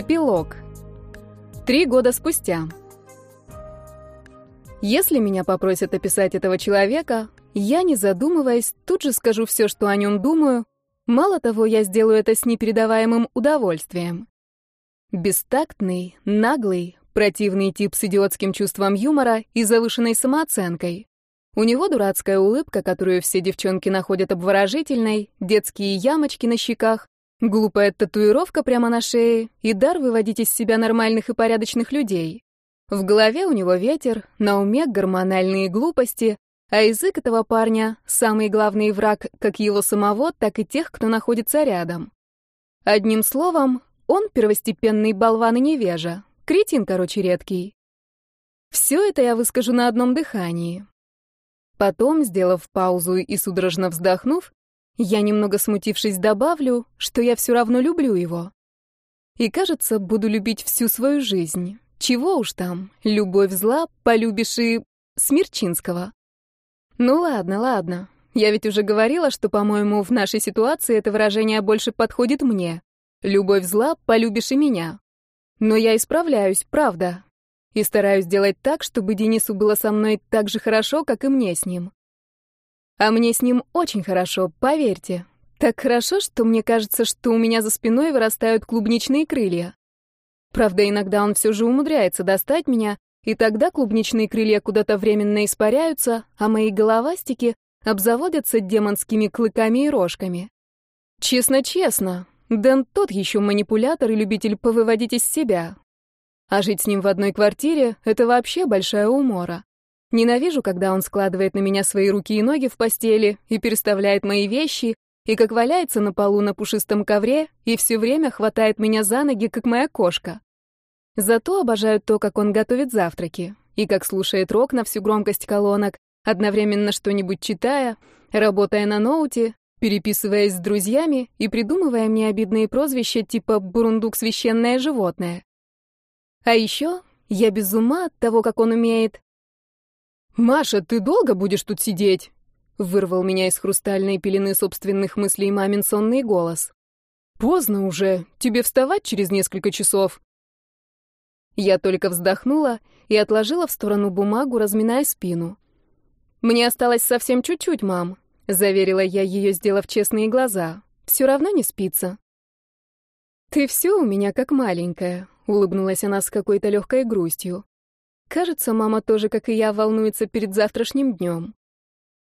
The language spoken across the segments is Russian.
Эпилог. Три года спустя. Если меня попросят описать этого человека, я, не задумываясь, тут же скажу все, что о нем думаю. Мало того, я сделаю это с непередаваемым удовольствием. Бестактный, наглый, противный тип с идиотским чувством юмора и завышенной самооценкой. У него дурацкая улыбка, которую все девчонки находят обворожительной, детские ямочки на щеках, Глупая татуировка прямо на шее и дар выводить из себя нормальных и порядочных людей. В голове у него ветер, на уме гормональные глупости, а язык этого парня — самый главный враг как его самого, так и тех, кто находится рядом. Одним словом, он первостепенный болван и невежа, кретин, короче, редкий. Все это я выскажу на одном дыхании. Потом, сделав паузу и судорожно вздохнув, я, немного смутившись, добавлю, что я все равно люблю его. И, кажется, буду любить всю свою жизнь. Чего уж там, любовь зла, полюбишь и... Смирчинского. Ну ладно, ладно. Я ведь уже говорила, что, по-моему, в нашей ситуации это выражение больше подходит мне. Любовь зла, полюбишь и меня. Но я исправляюсь, правда. И стараюсь делать так, чтобы Денису было со мной так же хорошо, как и мне с ним. А мне с ним очень хорошо, поверьте. Так хорошо, что мне кажется, что у меня за спиной вырастают клубничные крылья. Правда, иногда он все же умудряется достать меня, и тогда клубничные крылья куда-то временно испаряются, а мои головастики обзаводятся демонскими клыками и рожками. Честно-честно, Дэн тот еще манипулятор и любитель повыводить из себя. А жить с ним в одной квартире — это вообще большая умора. Ненавижу, когда он складывает на меня свои руки и ноги в постели и переставляет мои вещи, и как валяется на полу на пушистом ковре, и все время хватает меня за ноги, как моя кошка. Зато обожаю то, как он готовит завтраки, и как слушает рок на всю громкость колонок, одновременно что-нибудь читая, работая на ноуте, переписываясь с друзьями и придумывая мне обидные прозвища типа «бурундук священное животное». А еще я без ума от того, как он умеет «Маша, ты долго будешь тут сидеть?» — вырвал меня из хрустальной пелены собственных мыслей мамин сонный голос. «Поздно уже. Тебе вставать через несколько часов». Я только вздохнула и отложила в сторону бумагу, разминая спину. «Мне осталось совсем чуть-чуть, мам», — заверила я ее, сделав честные глаза. «Все равно не спится». «Ты все у меня как маленькая», — улыбнулась она с какой-то легкой грустью. Кажется, мама тоже, как и я, волнуется перед завтрашним днем.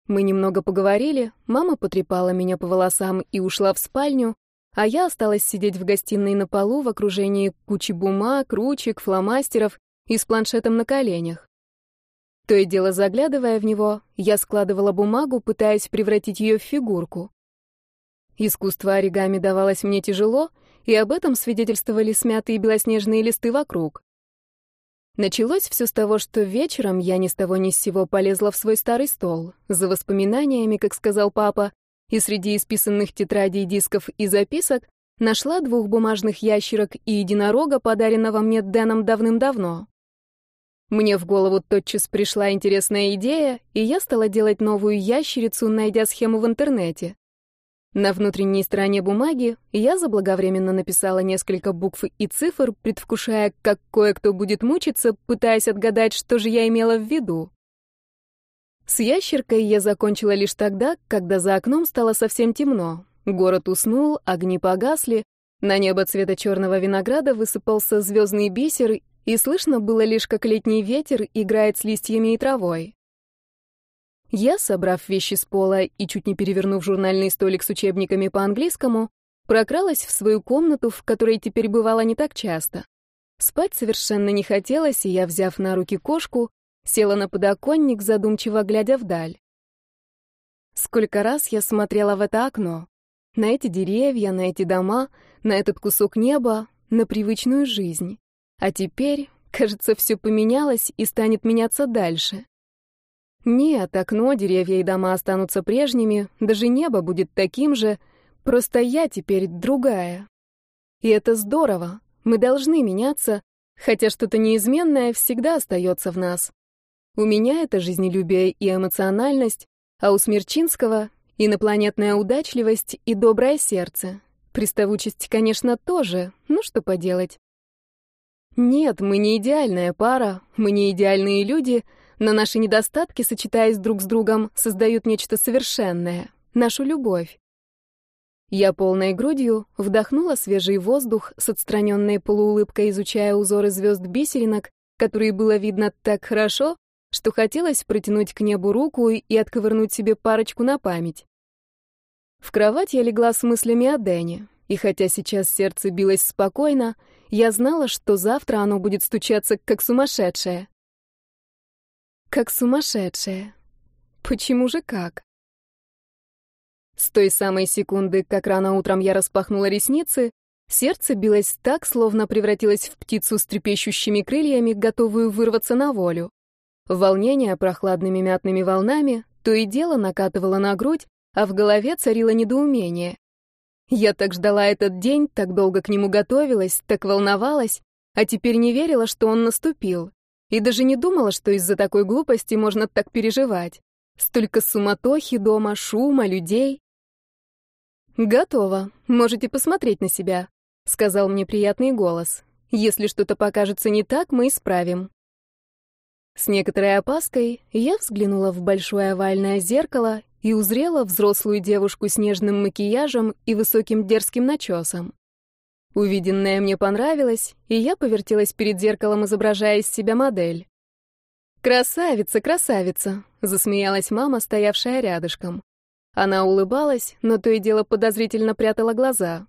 Мы немного поговорили, мама потрепала меня по волосам и ушла в спальню, а я осталась сидеть в гостиной на полу в окружении кучи бумаг, ручек, фломастеров и с планшетом на коленях. То и дело заглядывая в него, я складывала бумагу, пытаясь превратить ее в фигурку. Искусство оригами давалось мне тяжело, и об этом свидетельствовали смятые белоснежные листы вокруг. Началось все с того, что вечером я ни с того ни с сего полезла в свой старый стол, за воспоминаниями, как сказал папа, и среди исписанных тетрадей, дисков и записок нашла двух бумажных ящерок и единорога, подаренного мне Дэном давным-давно. Мне в голову тотчас пришла интересная идея, и я стала делать новую ящерицу, найдя схему в интернете. На внутренней стороне бумаги я заблаговременно написала несколько букв и цифр, предвкушая, как кое-кто будет мучиться, пытаясь отгадать, что же я имела в виду. С ящеркой я закончила лишь тогда, когда за окном стало совсем темно. Город уснул, огни погасли, на небо цвета черного винограда высыпался звездный бисер, и слышно было лишь, как летний ветер играет с листьями и травой. Я, собрав вещи с пола и чуть не перевернув журнальный столик с учебниками по английскому, прокралась в свою комнату, в которой теперь бывала не так часто. Спать совершенно не хотелось, и я, взяв на руки кошку, села на подоконник, задумчиво глядя вдаль. Сколько раз я смотрела в это окно. На эти деревья, на эти дома, на этот кусок неба, на привычную жизнь. А теперь, кажется, все поменялось и станет меняться дальше. Нет, окно, деревья и дома останутся прежними, даже небо будет таким же, просто я теперь другая. И это здорово, мы должны меняться, хотя что-то неизменное всегда остается в нас. У меня это жизнелюбие и эмоциональность, а у Смерчинского — инопланетная удачливость и доброе сердце. Приставучесть, конечно, тоже, ну что поделать. Нет, мы не идеальная пара, мы не идеальные люди, но наши недостатки, сочетаясь друг с другом, создают нечто совершенное — нашу любовь. Я полной грудью вдохнула свежий воздух с отстраненной полуулыбкой, изучая узоры звезд бисеринок, которые было видно так хорошо, что хотелось протянуть к небу руку и отковырнуть себе парочку на память. В кровать я легла с мыслями о Дэне, и хотя сейчас сердце билось спокойно, я знала, что завтра оно будет стучаться как сумасшедшее. Как сумасшедшее. Почему же как? С той самой секунды, как рано утром я распахнула ресницы, сердце билось так, словно превратилось в птицу с трепещущими крыльями, готовую вырваться на волю. Волнение прохладными мятными волнами то и дело накатывало на грудь, а в голове царило недоумение. Я так ждала этот день, так долго к нему готовилась, так волновалась, а теперь не верила, что он наступил. И даже не думала, что из-за такой глупости можно так переживать. Столько суматохи дома, шума, людей. «Готово. Можете посмотреть на себя», — сказал мне приятный голос. «Если что-то покажется не так, мы исправим». С некоторой опаской я взглянула в большое овальное зеркало и узрела взрослую девушку с нежным макияжем и высоким дерзким начесом. Увиденное мне понравилось, и я повертелась перед зеркалом, изображая из себя модель. «Красавица, красавица!» — засмеялась мама, стоявшая рядышком. Она улыбалась, но то и дело подозрительно прятала глаза.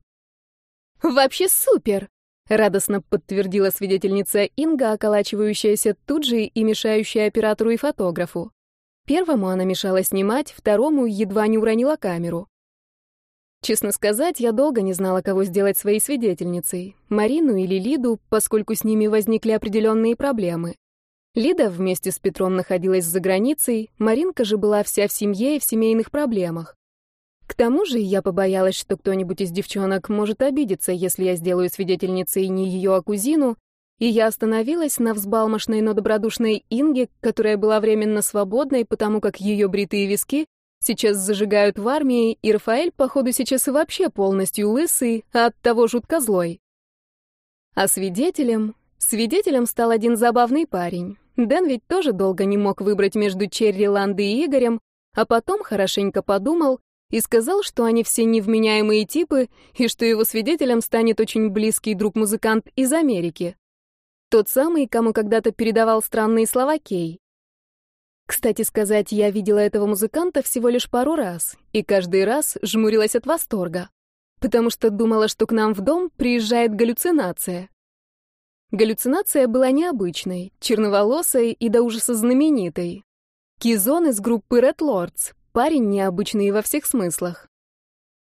«Вообще супер!» — радостно подтвердила свидетельница Инга, околачивающаяся тут же и мешающая оператору и фотографу. Первому она мешала снимать, второму едва не уронила камеру. Честно сказать, я долго не знала, кого сделать своей свидетельницей, Марину или Лиду, поскольку с ними возникли определенные проблемы. Лида вместе с Петром находилась за границей, Маринка же была вся в семье и в семейных проблемах. К тому же я побоялась, что кто-нибудь из девчонок может обидеться, если я сделаю свидетельницей не ее, а кузину, и я остановилась на взбалмошной, но добродушной Инге, которая была временно свободной, потому как ее бритые виски сейчас зажигают в армии, и Рафаэль, походу, сейчас и вообще полностью лысый, а оттого жутко злой. А свидетелем... Свидетелем стал один забавный парень. Дэн ведь тоже долго не мог выбрать между Черри, Ландой и Игорем, а потом хорошенько подумал и сказал, что они все невменяемые типы, и что его свидетелем станет очень близкий друг-музыкант из Америки. Тот самый, кому когда-то передавал странные слова Кей. Кстати сказать, я видела этого музыканта всего лишь пару раз, и каждый раз жмурилась от восторга, потому что думала, что к нам в дом приезжает галлюцинация. Галлюцинация была необычной, черноволосой и до ужаса знаменитой. Кизон из группы Red Lords, парень необычный во всех смыслах.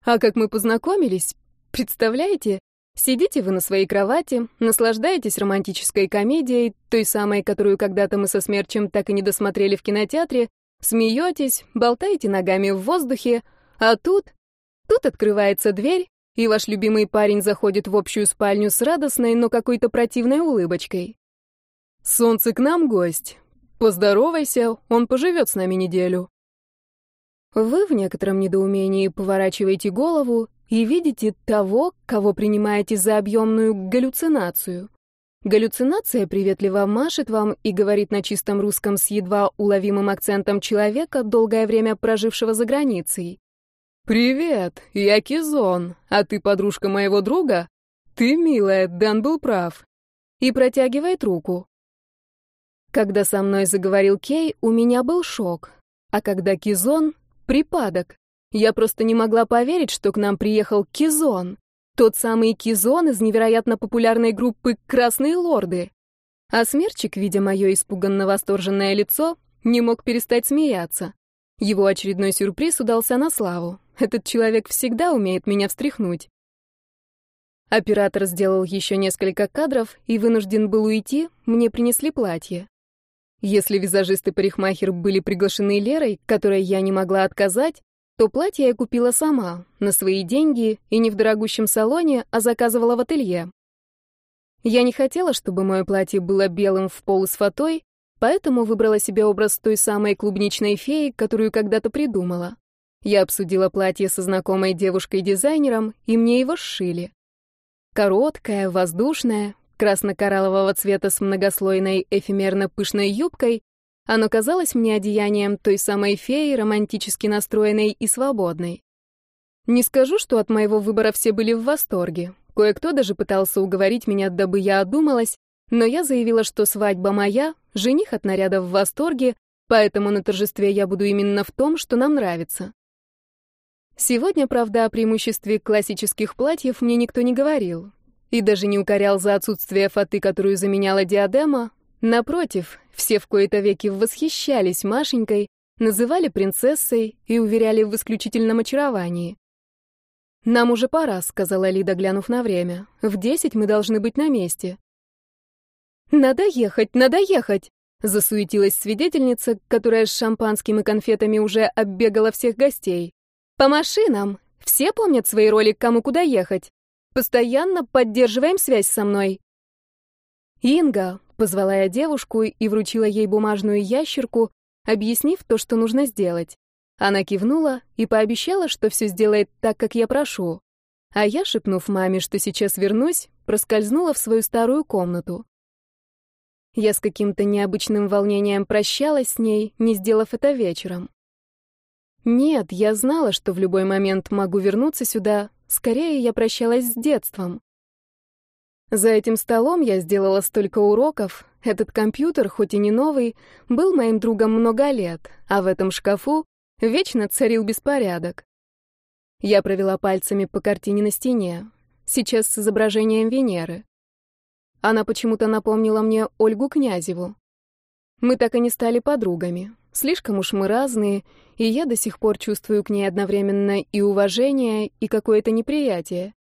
А как мы познакомились, представляете? Сидите вы на своей кровати, наслаждаетесь романтической комедией, той самой, которую когда-то мы со Смерчем так и не досмотрели в кинотеатре, смеетесь, болтаете ногами в воздухе, а тут... Тут открывается дверь, и ваш любимый парень заходит в общую спальню с радостной, но какой-то противной улыбочкой. «Солнце к нам гость. Поздоровайся, он поживет с нами неделю». Вы в некотором недоумении поворачиваете голову и видите того, кого принимаете за объемную галлюцинацию. Галлюцинация приветливо машет вам и говорит на чистом русском с едва уловимым акцентом человека, долгое время прожившего за границей. «Привет, я Кизон, а ты подружка моего друга? Ты милая, Дэн был прав». И протягивает руку. Когда со мной заговорил Кей, у меня был шок, а когда Кизон — припадок. Я просто не могла поверить, что к нам приехал Кизон. Тот самый Кизон из невероятно популярной группы «Красные лорды». А Смерчик, видя мое испуганно восторженное лицо, не мог перестать смеяться. Его очередной сюрприз удался на славу. Этот человек всегда умеет меня встряхнуть. Оператор сделал еще несколько кадров и вынужден был уйти, мне принесли платье. Если визажист и парикмахер были приглашены Лерой, которой я не могла отказать, то платье я купила сама, на свои деньги, и не в дорогущем салоне, а заказывала в ателье. Я не хотела, чтобы мое платье было белым в пол с фатой, поэтому выбрала себе образ той самой клубничной феи, которую когда-то придумала. Я обсудила платье со знакомой девушкой-дизайнером, и мне его сшили. Короткое, воздушное, красно-кораллового цвета с многослойной эфемерно-пышной юбкой, оно казалось мне одеянием той самой феи, романтически настроенной и свободной. Не скажу, что от моего выбора все были в восторге. Кое-кто даже пытался уговорить меня, дабы я одумалась, но я заявила, что свадьба моя, жених от наряда в восторге, поэтому на торжестве я буду именно в том, что нам нравится. Сегодня, правда, о преимуществе классических платьев мне никто не говорил. И даже не укорял за отсутствие фаты, которую заменяла диадема. Напротив, все в кои-то веки восхищались Машенькой, называли принцессой и уверяли в исключительном очаровании. «Нам уже пора», — сказала Лида, глянув на время. «В десять мы должны быть на месте». «Надо ехать, надо ехать!» — засуетилась свидетельница, которая с шампанским и конфетами уже оббегала всех гостей. «По машинам! Все помнят свои роли, кому куда ехать. Постоянно поддерживаем связь со мной». «Инга», — позвала я девушку и вручила ей бумажную ящерку, объяснив то, что нужно сделать. Она кивнула и пообещала, что все сделает так, как я прошу. А я, шепнув маме, что сейчас вернусь, проскользнула в свою старую комнату. Я с каким-то необычным волнением прощалась с ней, не сделав это вечером. Нет, я знала, что в любой момент могу вернуться сюда. Скорее, я прощалась с детством. За этим столом я сделала столько уроков. Этот компьютер, хоть и не новый, был моим другом много лет, а в этом шкафу вечно царил беспорядок. Я провела пальцами по картине на стене, сейчас с изображением Венеры. Она почему-то напомнила мне Ольгу Князеву. Мы так и не стали подругами. Слишком уж мы разные, и я до сих пор чувствую к ней одновременно и уважение, и какое-то неприятие.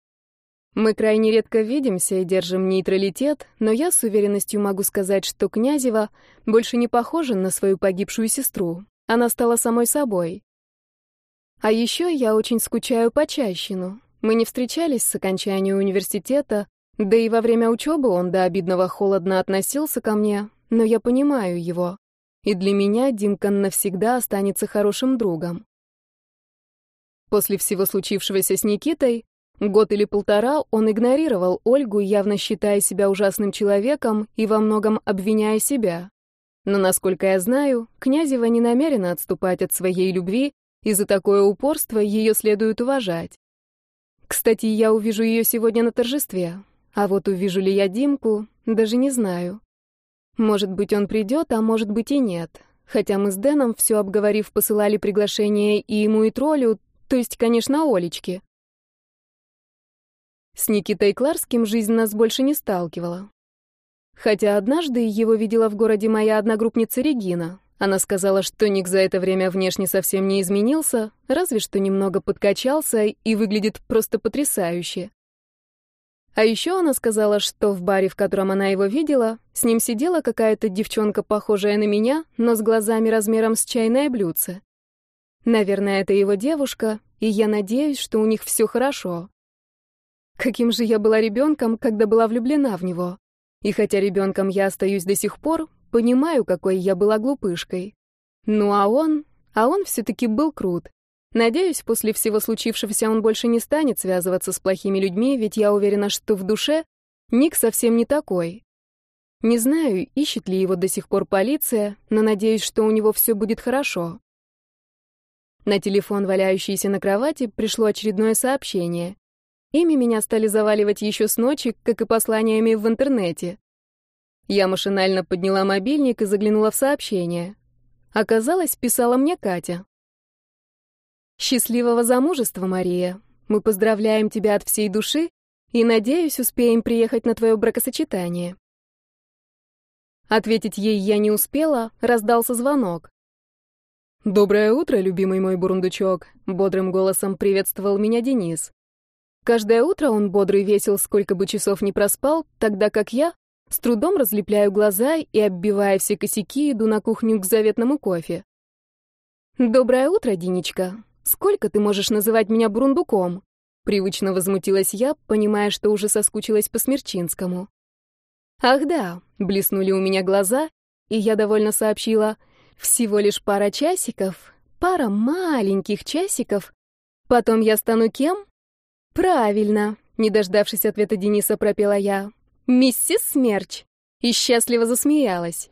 Мы крайне редко видимся и держим нейтралитет, но я с уверенностью могу сказать, что Князева больше не похожа на свою погибшую сестру. Она стала самой собой. А еще я очень скучаю по Чащину. Мы не встречались с окончания университета, да и во время учебы он до обидного холодно относился ко мне, но я понимаю его и для меня Димка навсегда останется хорошим другом. После всего случившегося с Никитой, год или полтора он игнорировал Ольгу, явно считая себя ужасным человеком и во многом обвиняя себя. Но, насколько я знаю, Князева не намерена отступать от своей любви, и за такое упорство ее следует уважать. Кстати, я увижу ее сегодня на торжестве, а вот увижу ли я Димку, даже не знаю. Может быть, он придет, а может быть и нет. Хотя мы с Дэном, все обговорив, посылали приглашение и ему, и троллю, то есть, конечно, Олечке. С Никитой Кларским жизнь нас больше не сталкивала. Хотя однажды его видела в городе моя одногруппница Регина. Она сказала, что Ник за это время внешне совсем не изменился, разве что немного подкачался и выглядит просто потрясающе. А еще она сказала, что в баре, в котором она его видела, с ним сидела какая-то девчонка, похожая на меня, но с глазами размером с чайное блюдце. Наверное, это его девушка, и я надеюсь, что у них все хорошо. Каким же я была ребенком, когда была влюблена в него. И хотя ребенком я остаюсь до сих пор, понимаю, какой я была глупышкой. Ну а он... А он все-таки был крут. Надеюсь, после всего случившегося он больше не станет связываться с плохими людьми, ведь я уверена, что в душе Ник совсем не такой. Не знаю, ищет ли его до сих пор полиция, но надеюсь, что у него все будет хорошо. На телефон, валяющийся на кровати, пришло очередное сообщение. Ими меня стали заваливать еще с ночи, как и посланиями в интернете. Я машинально подняла мобильник и заглянула в сообщение. Оказалось, писала мне Катя. Счастливого замужества, Мария. Мы поздравляем тебя от всей души и, надеюсь, успеем приехать на твое бракосочетание. Ответить ей я не успела, раздался звонок. «Доброе утро, любимый мой бурундучок», — бодрым голосом приветствовал меня Денис. Каждое утро он бодрый весел, сколько бы часов не проспал, тогда как я с трудом разлепляю глаза и, оббивая все косяки, иду на кухню к заветному кофе. «Доброе утро, Динечка», Сколько ты можешь называть меня бурундуком?» Привычно возмутилась я, понимая, что уже соскучилась по Смерчинскому. «Ах да», — блеснули у меня глаза, и я довольно сообщила, «всего лишь пара часиков, пара маленьких часиков. Потом я стану кем?» «Правильно», — не дождавшись ответа Дениса, пропела я. миссис Смерч!» и счастливо засмеялась.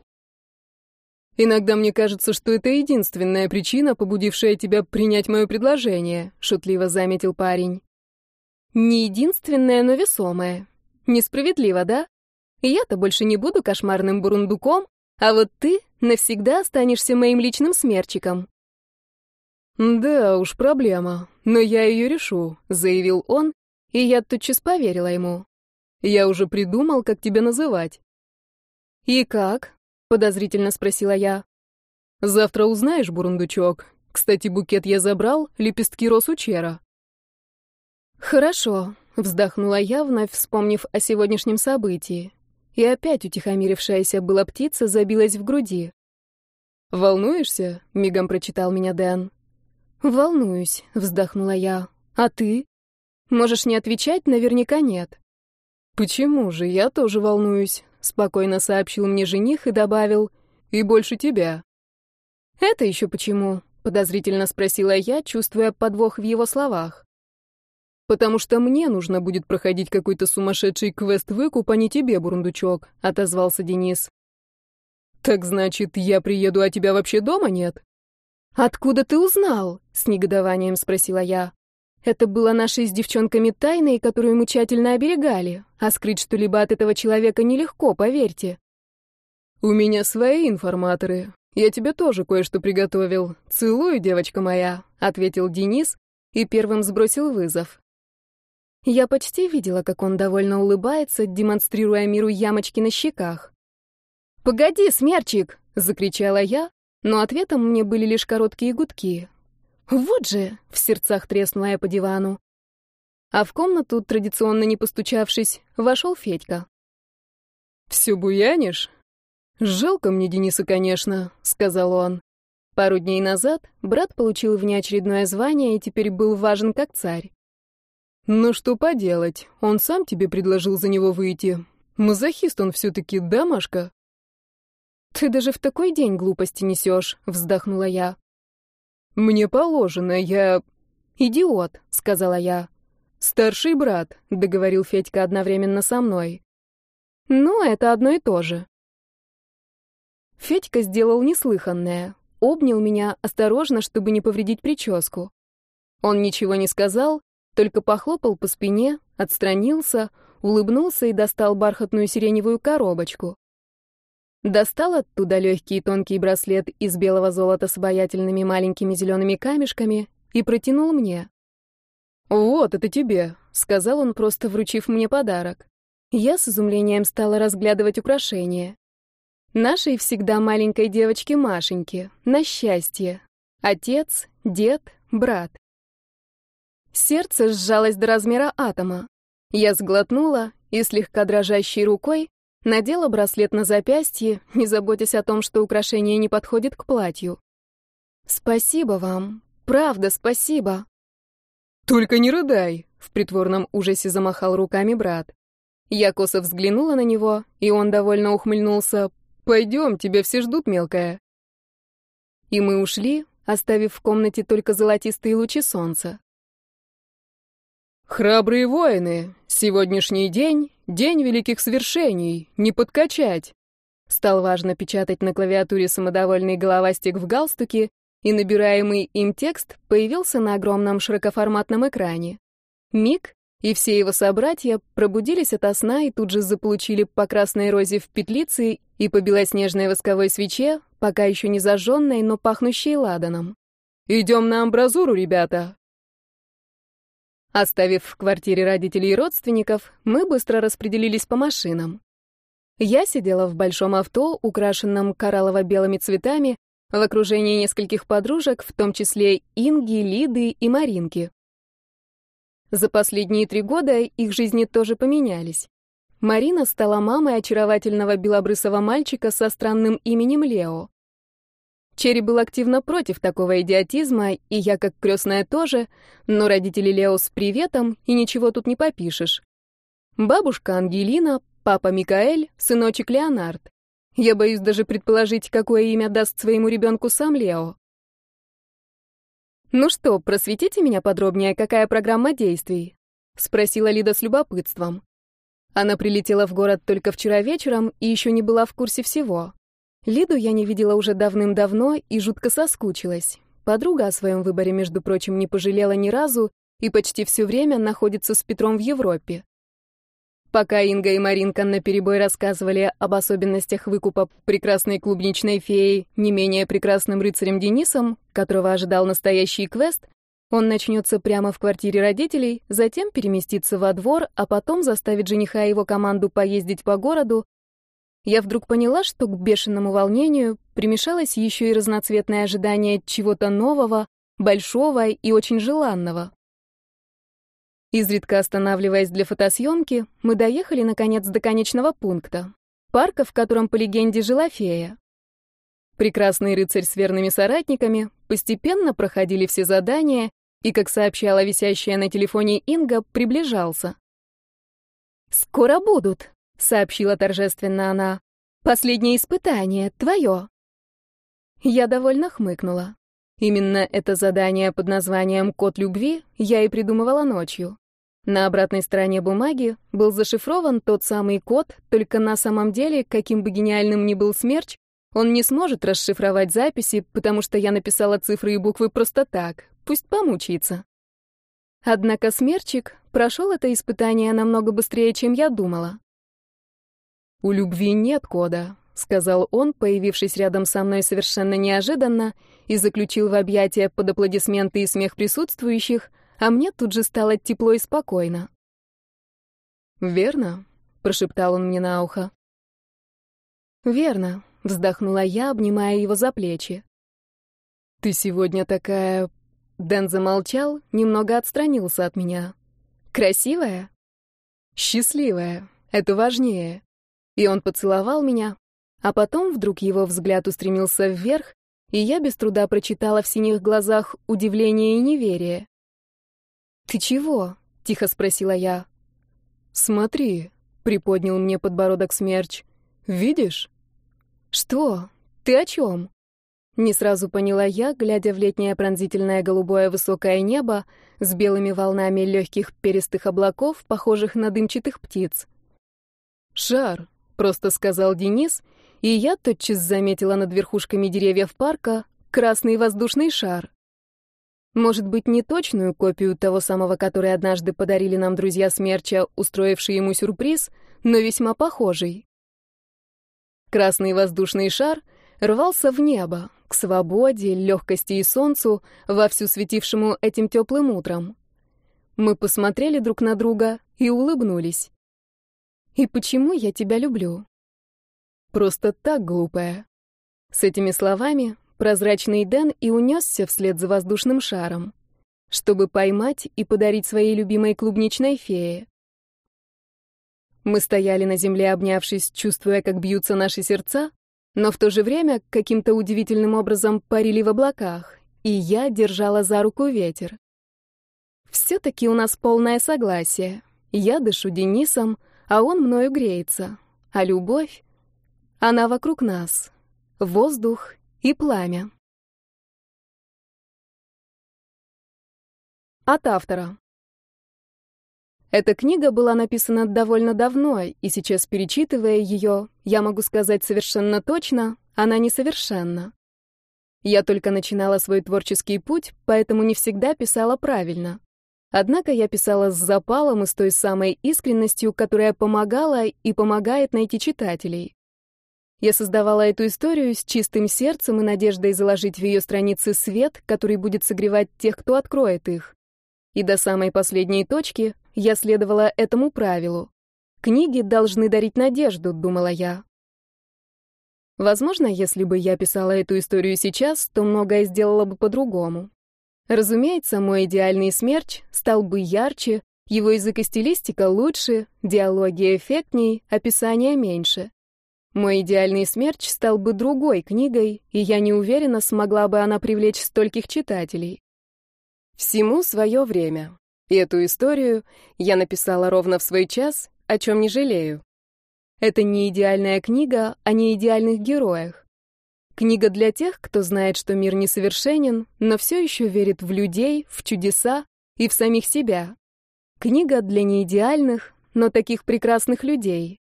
«Иногда мне кажется, что это единственная причина, побудившая тебя принять мое предложение», — шутливо заметил парень. «Не единственная, но весомая. Несправедливо, да? Я-то больше не буду кошмарным бурундуком, а вот ты навсегда останешься моим личным смерчиком». «Да уж, проблема, но я ее решу», — заявил он, и я тотчас поверила ему. «Я уже придумал, как тебя называть». «И как?» — подозрительно спросила я. «Завтра узнаешь, бурундучок. Кстати, букет я забрал, лепестки роз у Чера». «Хорошо», — вздохнула я, вновь вспомнив о сегодняшнем событии. И опять утихомирившаяся была птица забилась в груди. «Волнуешься?» — мигом прочитал меня Дэн. «Волнуюсь», — вздохнула я. «А ты?» «Можешь не отвечать, наверняка нет». «Почему же? Я тоже волнуюсь», — спокойно сообщил мне жених и добавил. «И больше тебя». «Это еще почему?» — подозрительно спросила я, чувствуя подвох в его словах. «Потому что мне нужно будет проходить какой-то сумасшедший квест-выкуп, а не тебе, бурундучок», — отозвался Денис. «Так значит, я приеду, а тебя вообще дома нет?» «Откуда ты узнал?» — с негодованием спросила я. Это было нашей с девчонками тайной, которую мы тщательно оберегали, а скрыть что-либо от этого человека нелегко, поверьте. У меня свои информаторы. Я тебе тоже кое-что приготовил. Целую, девочка моя, ответил Денис и первым сбросил вызов. Я почти видела, как он довольно улыбается, демонстрируя миру ямочки на щеках. «Погоди, смерчик!» — закричала я, но ответом мне были лишь короткие гудки. «Вот же!» — в сердцах треснула я по дивану. А в комнату, традиционно не постучавшись, вошел Федька. «Все буянишь?» «Жалко мне Дениса, конечно», — сказал он. Пару дней назад брат получил внеочередное звание и теперь был важен как царь. «Ну что поделать, он сам тебе предложил за него выйти. Мазохист он все-таки, да, Машка?» «Ты даже в такой день глупости несешь», — вздохнула я. «Мне положено, я...» «Идиот», — сказала я. «Старший брат», — договорил Федька одновременно со мной. «Ну, это одно и то же». Федька сделал неслыханное. Обнял меня осторожно, чтобы не повредить прическу. Он ничего не сказал, только похлопал по спине, отстранился, улыбнулся и достал бархатную сиреневую коробочку. Достал оттуда легкий тонкий браслет из белого золота с обаятельными маленькими зелеными камешками и протянул мне. «Вот, это тебе», — сказал он, просто вручив мне подарок. Я с изумлением стала разглядывать украшение. Нашей всегда маленькой девочке Машеньке, на счастье. Отец, дед, брат. Сердце сжалось до размера атома. Я сглотнула и слегка дрожащей рукой Надела браслет на запястье, не заботясь о том, что украшение не подходит к платью. «Спасибо вам. Правда, спасибо». «Только не рыдай!» — в притворном ужасе замахал руками брат. Я косо взглянула на него, и он довольно ухмыльнулся. «Пойдем, тебя все ждут, мелкая». И мы ушли, оставив в комнате только золотистые лучи солнца. «Храбрые воины, сегодняшний день — день великих свершений, не подкачать!» Стал важно печатать на клавиатуре самодовольный головастик в галстуке, и набираемый им текст появился на огромном широкоформатном экране. Миг, и все его собратья пробудились ото сна и тут же заполучили по красной розе в петлице и по белоснежной восковой свече, пока еще не зажженной, но пахнущей ладаном. «Идем на амбразуру, ребята!» Оставив в квартире родителей и родственников, мы быстро распределились по машинам. Я сидела в большом авто, украшенном кораллово-белыми цветами, в окружении нескольких подружек, в том числе Инги, Лиды и Маринки. За последние три года их жизни тоже поменялись. Марина стала мамой очаровательного белобрысого мальчика со странным именем Лео. Черри был активно против такого идиотизма, и я как крестная тоже, но родители Лео с приветом, и ничего тут не попишешь. Бабушка Ангелина, папа Микаэль, сыночек Леонард. Я боюсь даже предположить, какое имя даст своему ребенку сам Лео. «Ну что, просветите меня подробнее, какая программа действий?» — спросила Лида с любопытством. Она прилетела в город только вчера вечером и еще не была в курсе всего. Лиду я не видела уже давным-давно и жутко соскучилась. Подруга о своем выборе, между прочим, не пожалела ни разу и почти все время находится с Петром в Европе. Пока Инга и Маринка наперебой рассказывали об особенностях выкупа прекрасной клубничной феи не менее прекрасным рыцарем Денисом, которого ожидал настоящий квест, он начнется прямо в квартире родителей, затем переместится во двор, а потом заставит жениха и его команду поездить по городу. Я вдруг поняла, что к бешеному волнению примешалось еще и разноцветное ожидание чего-то нового, большого и очень желанного. Изредка останавливаясь для фотосъемки, мы доехали, наконец, до конечного пункта — парка, в котором, по легенде, жила фея. Прекрасный рыцарь с верными соратниками постепенно проходили все задания и, как сообщала висящая на телефоне Инга, приближался. «Скоро будут», — сообщила торжественно она. «Последнее испытание, твое». Я довольно хмыкнула. Именно это задание под названием «Код любви» я и придумывала ночью. На обратной стороне бумаги был зашифрован тот самый код, только на самом деле, каким бы гениальным ни был смерч, он не сможет расшифровать записи, потому что я написала цифры и буквы просто так, Пусть помучается. Однако Смерчик прошел это испытание намного быстрее, чем я думала. «У любви нет кода», — сказал он, появившись рядом со мной совершенно неожиданно, и заключил в объятия под аплодисменты и смех присутствующих, а мне тут же стало тепло и спокойно. «Верно», — прошептал он мне на ухо. «Верно», — вздохнула я, обнимая его за плечи. «Ты сегодня такая Дэн замолчал, немного отстранился от меня. «Красивая?» «Счастливая. Это важнее». И он поцеловал меня, а потом вдруг его взгляд устремился вверх, и я без труда прочитала в синих глазах удивление и неверие. «Ты чего?» — тихо спросила я. «Смотри», — приподнял мне подбородок смерч. «Видишь?» «Что? Ты о чем?» Не сразу поняла я, глядя в летнее пронзительное голубое высокое небо с белыми волнами легких перистых облаков, похожих на дымчатых птиц. «Шар», — просто сказал Денис, и я тотчас заметила над верхушками деревьев парка красный воздушный шар. Может быть, не точную копию того самого, который однажды подарили нам друзья Смерча, устроившие ему сюрприз, но весьма похожий. Красный воздушный шар рвался в небо, к свободе, легкости и солнцу, вовсю светившему этим теплым утром. Мы посмотрели друг на друга и улыбнулись. «И почему я тебя люблю?» «Просто так, глупая». С этими словами прозрачный Дэн и унесся вслед за воздушным шаром, чтобы поймать и подарить своей любимой клубничной фее. Мы стояли на земле, обнявшись, чувствуя, как бьются наши сердца, но в то же время каким-то удивительным образом парили в облаках, и я держала за руку ветер. Все-таки у нас полное согласие. Я дышу Денисом, а он мною греется. А любовь, она вокруг нас. Воздух и пламя. От автора. Эта книга была написана довольно давно, и сейчас, перечитывая ее, я могу сказать совершенно точно, она несовершенна. Я только начинала свой творческий путь, поэтому не всегда писала правильно. Однако я писала с запалом и с той самой искренностью, которая помогала и помогает найти читателей. Я создавала эту историю с чистым сердцем и надеждой заложить в ее страницы свет, который будет согревать тех, кто откроет их. И до самой последней точки я следовала этому правилу. Книги должны дарить надежду, думала я. Возможно, если бы я писала эту историю сейчас, то многое сделала бы по-другому. Разумеется, мой идеальный смерч стал бы ярче, его язык и стилистика лучше, диалоги эффектней, описания меньше. Мой идеальный смерч стал бы другой книгой, и я не уверена, смогла бы она привлечь стольких читателей. Всему свое время. И эту историю я написала ровно в свой час, о чем не жалею. Это не идеальная книга о неидеальных героях. Книга для тех, кто знает, что мир несовершенен, но все еще верит в людей, в чудеса и в самих себя. Книга для неидеальных, но таких прекрасных людей.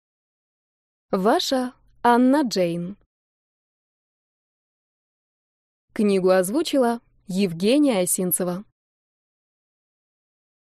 Ваша Анна Джейн. Книгу озвучила Евгения Осинцева.